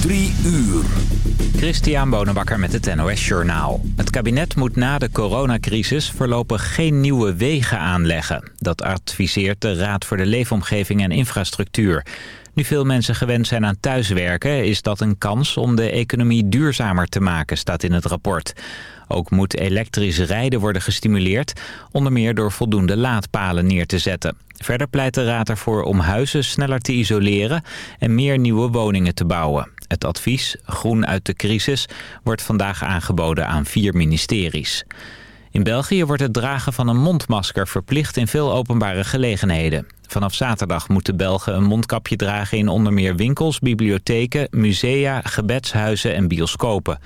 Drie uur. Christian Bonenbakker met het NOS Journaal. Het kabinet moet na de coronacrisis voorlopig geen nieuwe wegen aanleggen. Dat adviseert de Raad voor de Leefomgeving en Infrastructuur. Nu veel mensen gewend zijn aan thuiswerken... is dat een kans om de economie duurzamer te maken, staat in het rapport. Ook moet elektrisch rijden worden gestimuleerd... onder meer door voldoende laadpalen neer te zetten. Verder pleit de Raad ervoor om huizen sneller te isoleren... en meer nieuwe woningen te bouwen. Het advies, groen uit de crisis, wordt vandaag aangeboden aan vier ministeries. In België wordt het dragen van een mondmasker verplicht in veel openbare gelegenheden. Vanaf zaterdag moeten Belgen een mondkapje dragen in onder meer winkels, bibliotheken, musea, gebedshuizen en bioscopen.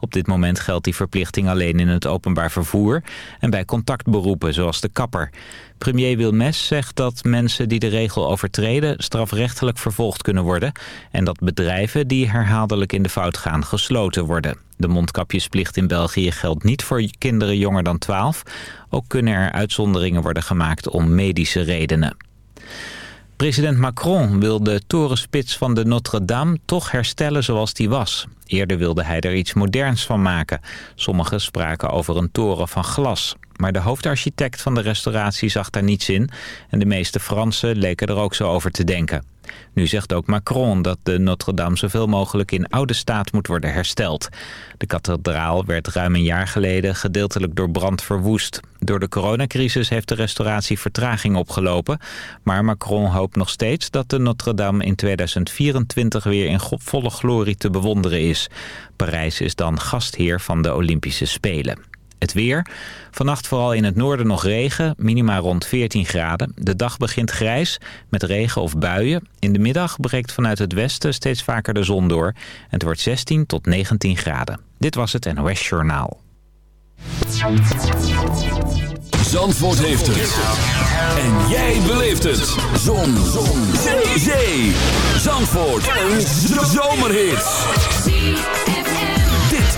Op dit moment geldt die verplichting alleen in het openbaar vervoer en bij contactberoepen zoals de kapper. Premier Wilmes zegt dat mensen die de regel overtreden strafrechtelijk vervolgd kunnen worden en dat bedrijven die herhaaldelijk in de fout gaan gesloten worden. De mondkapjesplicht in België geldt niet voor kinderen jonger dan 12. Ook kunnen er uitzonderingen worden gemaakt om medische redenen. President Macron wil de torenspits van de Notre-Dame toch herstellen zoals die was. Eerder wilde hij er iets moderns van maken. Sommigen spraken over een toren van glas. Maar de hoofdarchitect van de restauratie zag daar niets in... en de meeste Fransen leken er ook zo over te denken. Nu zegt ook Macron dat de Notre-Dame zoveel mogelijk in oude staat moet worden hersteld. De kathedraal werd ruim een jaar geleden gedeeltelijk door brand verwoest. Door de coronacrisis heeft de restauratie vertraging opgelopen. Maar Macron hoopt nog steeds dat de Notre-Dame in 2024 weer in volle glorie te bewonderen is. Parijs is dan gastheer van de Olympische Spelen. Het weer. Vannacht vooral in het noorden nog regen, minima rond 14 graden. De dag begint grijs, met regen of buien. In de middag breekt vanuit het westen steeds vaker de zon door. Het wordt 16 tot 19 graden. Dit was het NOS Journaal. Zandvoort heeft het. En jij beleeft het. Zon. zon. Zee. Zee. Zandvoort. Een zomerhit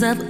глаза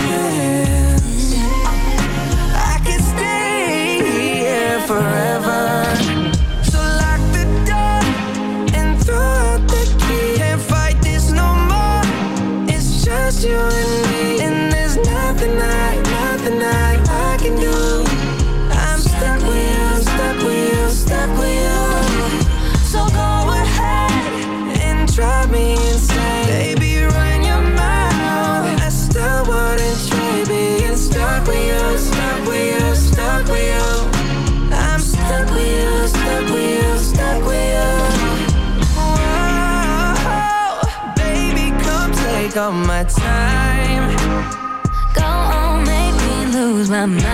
my mind.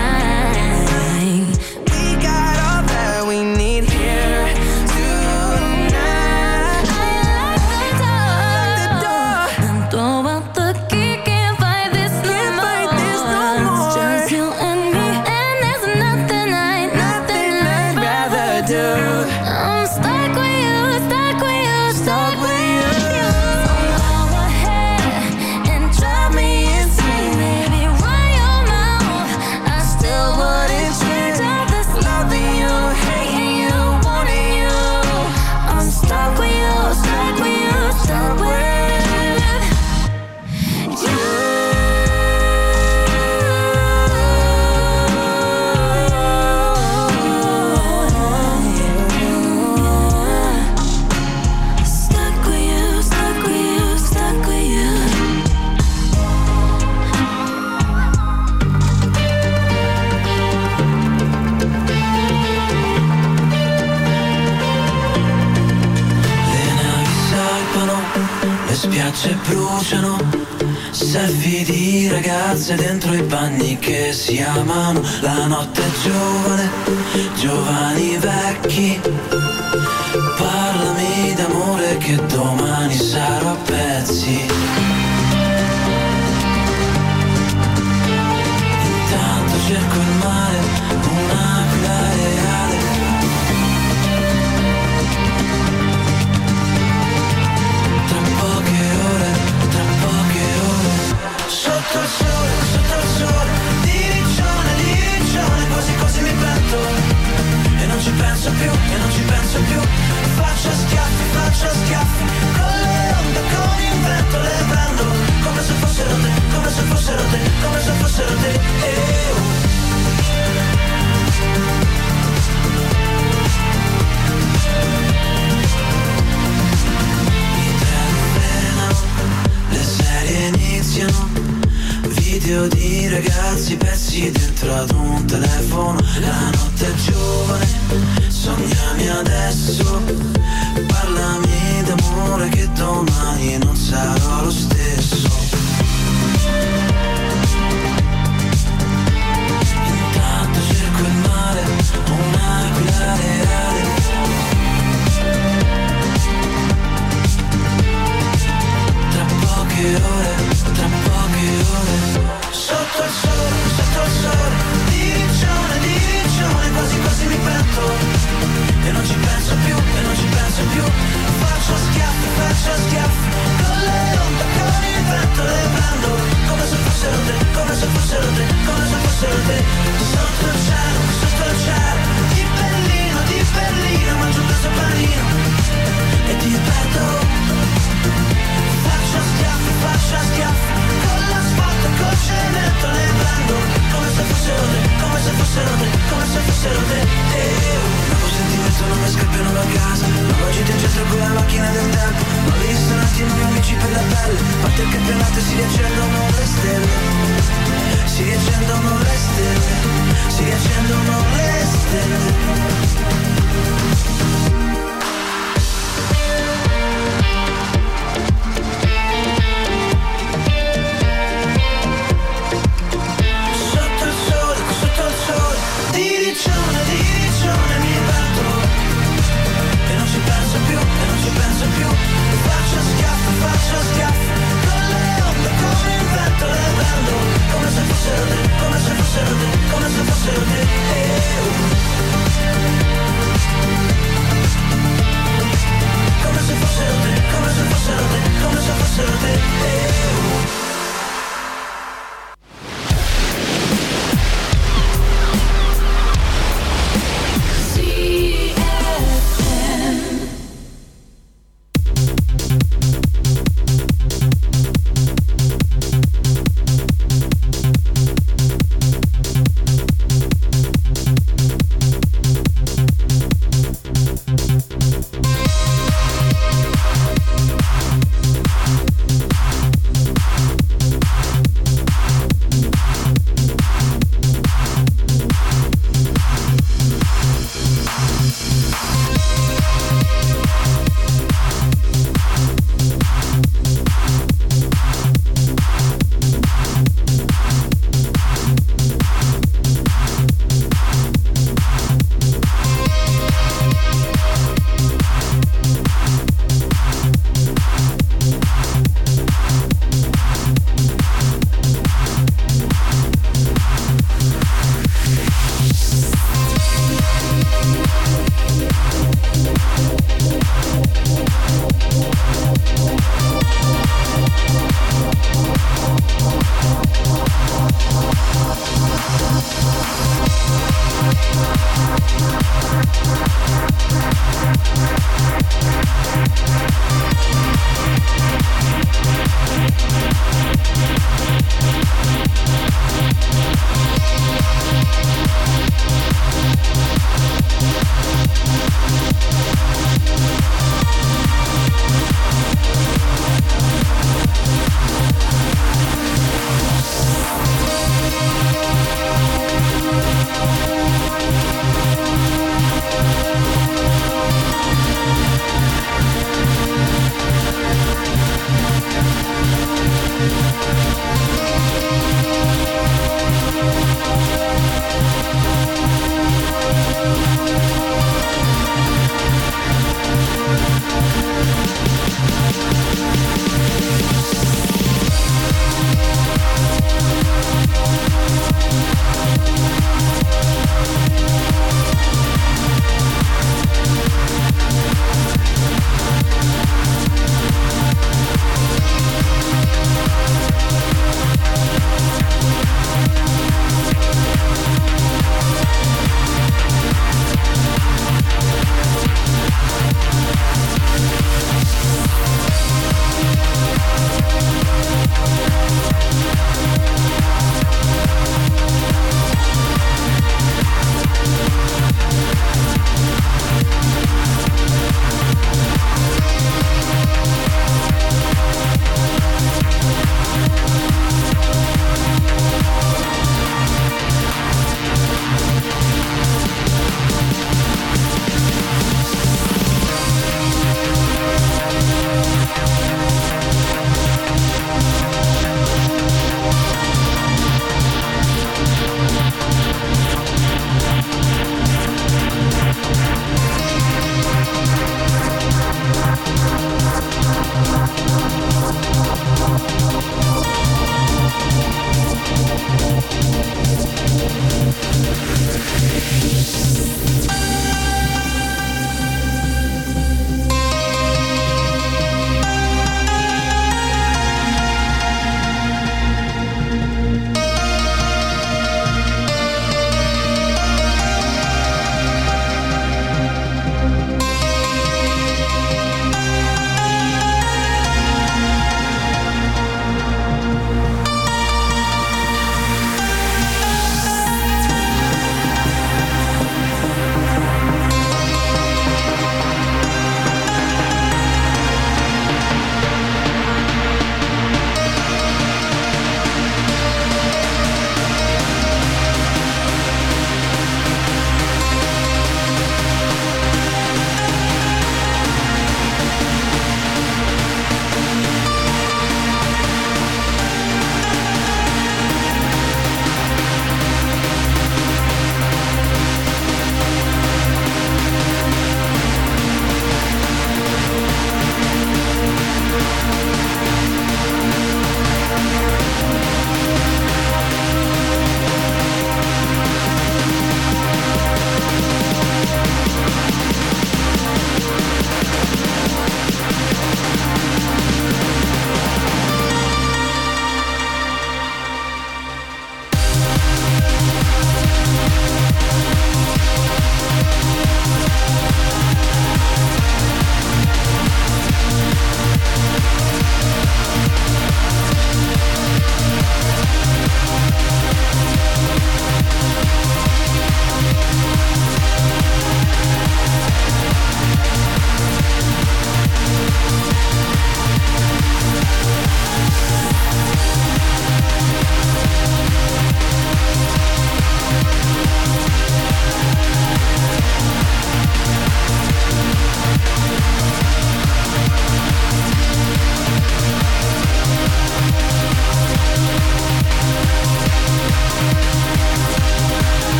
Si amano La notte è giovane, giovani vecchi fossero te Come se fossero te eh, oh. Le serie iniziano Video di ragazzi pezzi dentro ad un telefono. La notte è giovane, sognami adesso. Parlami d'amore che domani non sarò lo stesso ore, tra poche ore. Sotto il sole, sotto il sole Di riccione, di riccione Quasi quasi mi pento E non ci penso più, e non ci penso più. Faccio schiaffi, faccio schiaffi. Con le onde, con il vento le prendo. Come se fossero te, come se fossero te Come se fossero te. Sotto il cielo, sotto il cielo prendo Come se fossero te, come se fossero te Come se fossero te eh, oh. Nuovo sentimento non mi scappano da casa Nuova gita in centro con la macchina del tempo Nuovi ristoranti, nuovi amici per la pelle Parte il campionato e si riaccendono le stelle Si riaccendono le stelle Si riaccendono le stelle fossero te Come se eh, oh.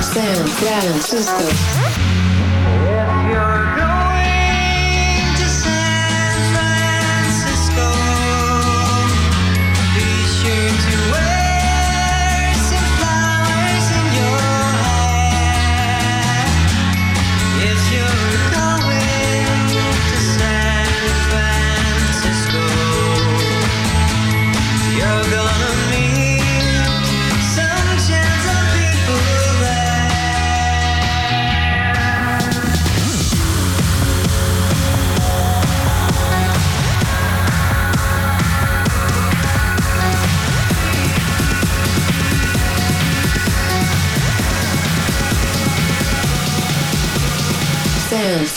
San Francisco.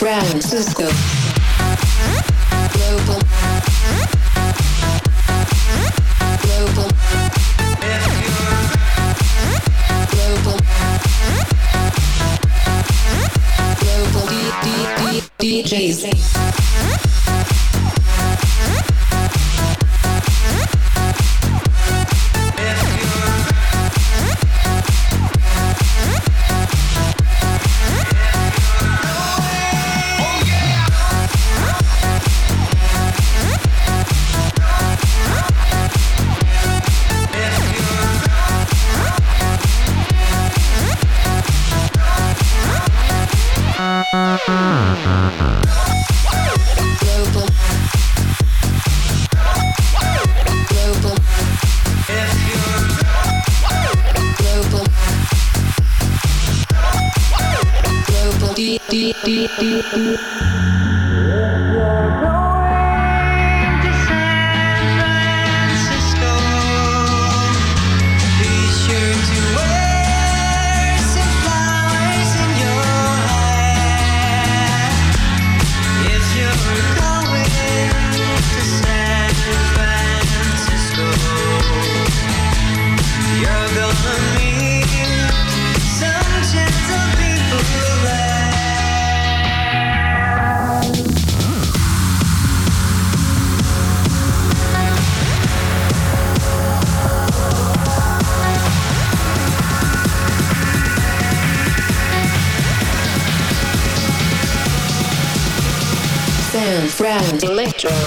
Brown Cisco. do do do do electro.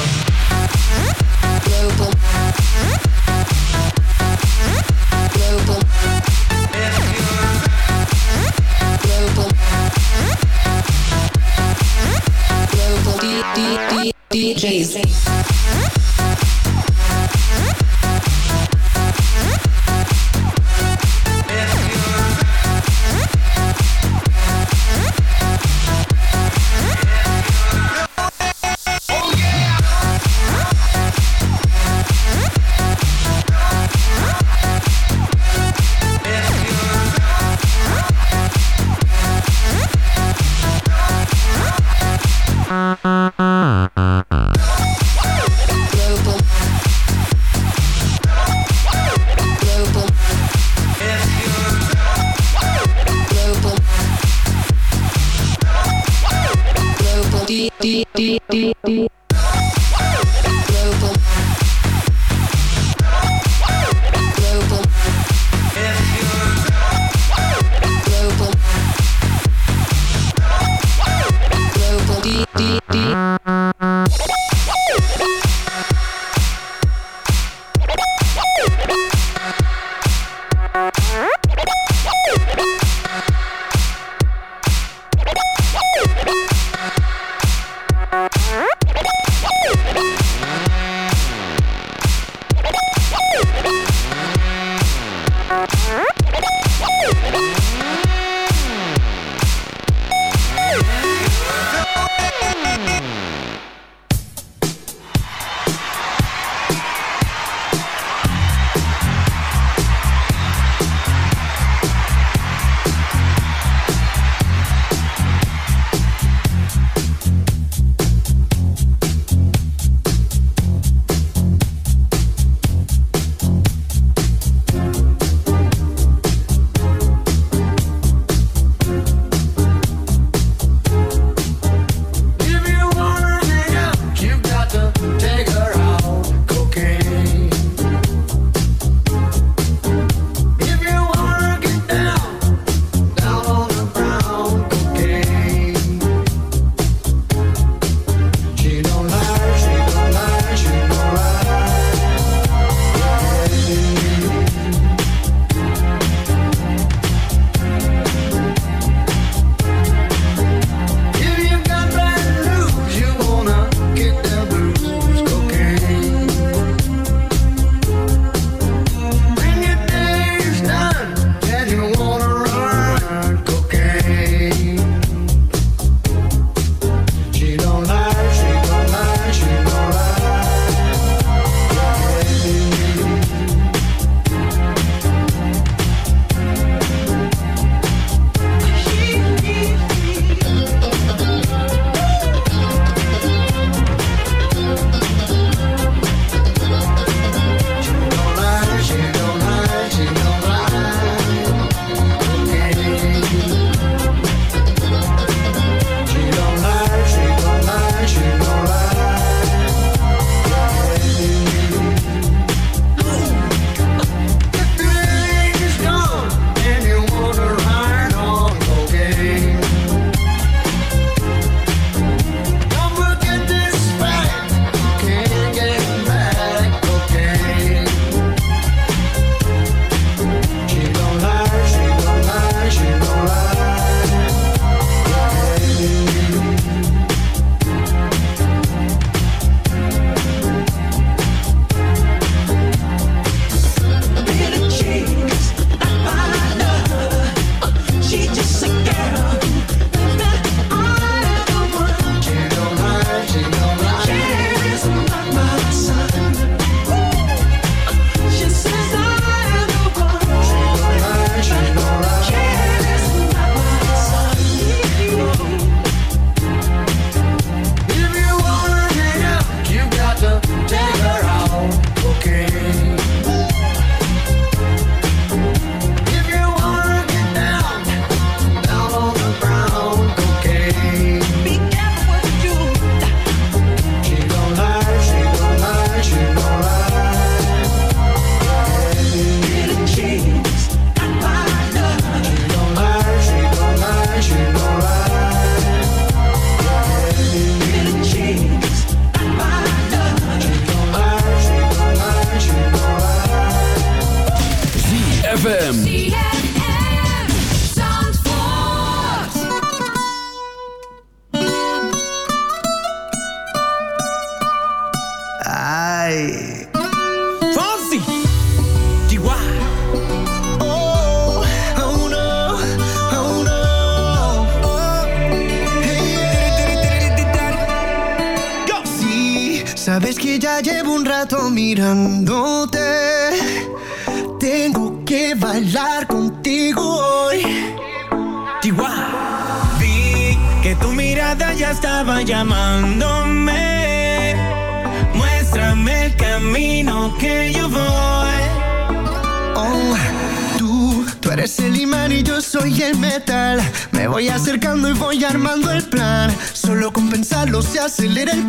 silly little.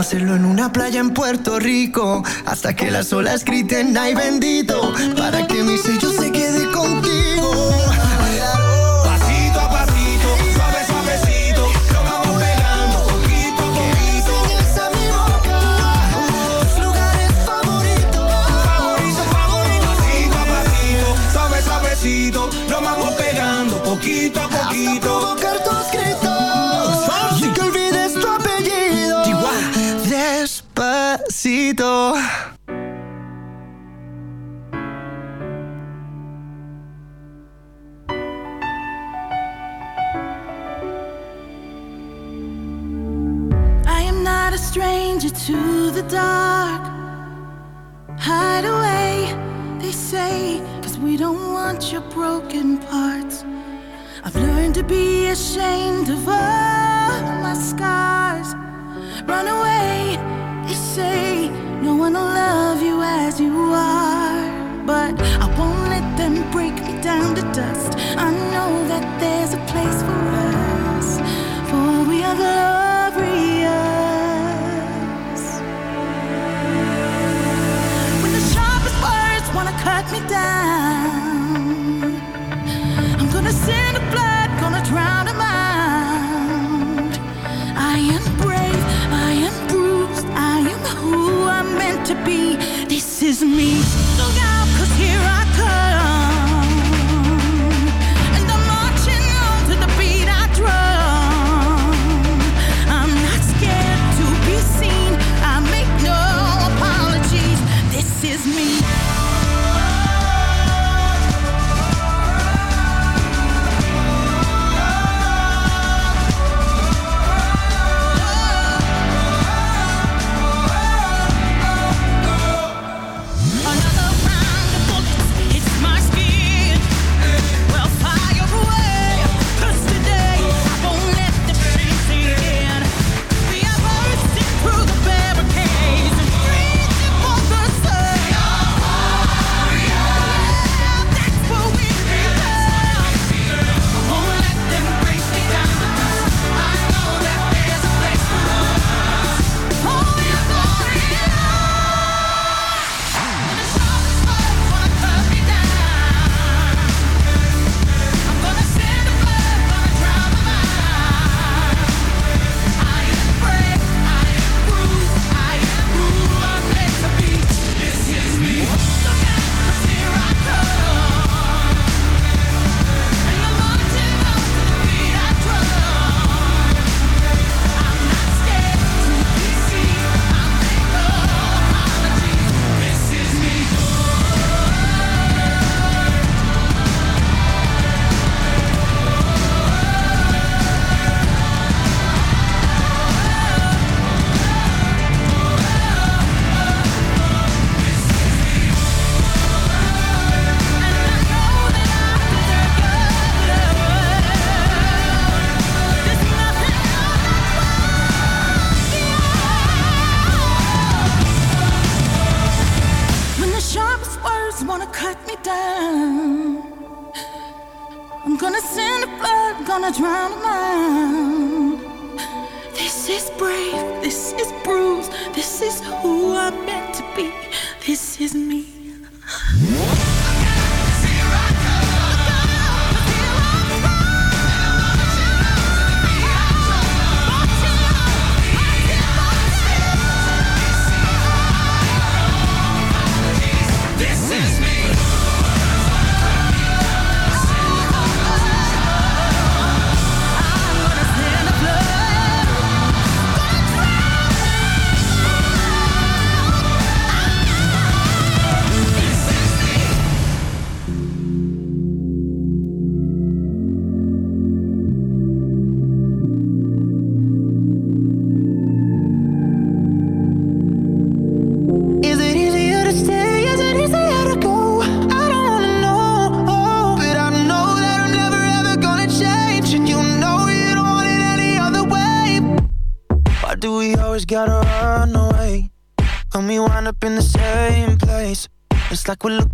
Hacerlo en una playa en Puerto Rico. Hasta que las olas griten, ay bendito. Para que mis sellos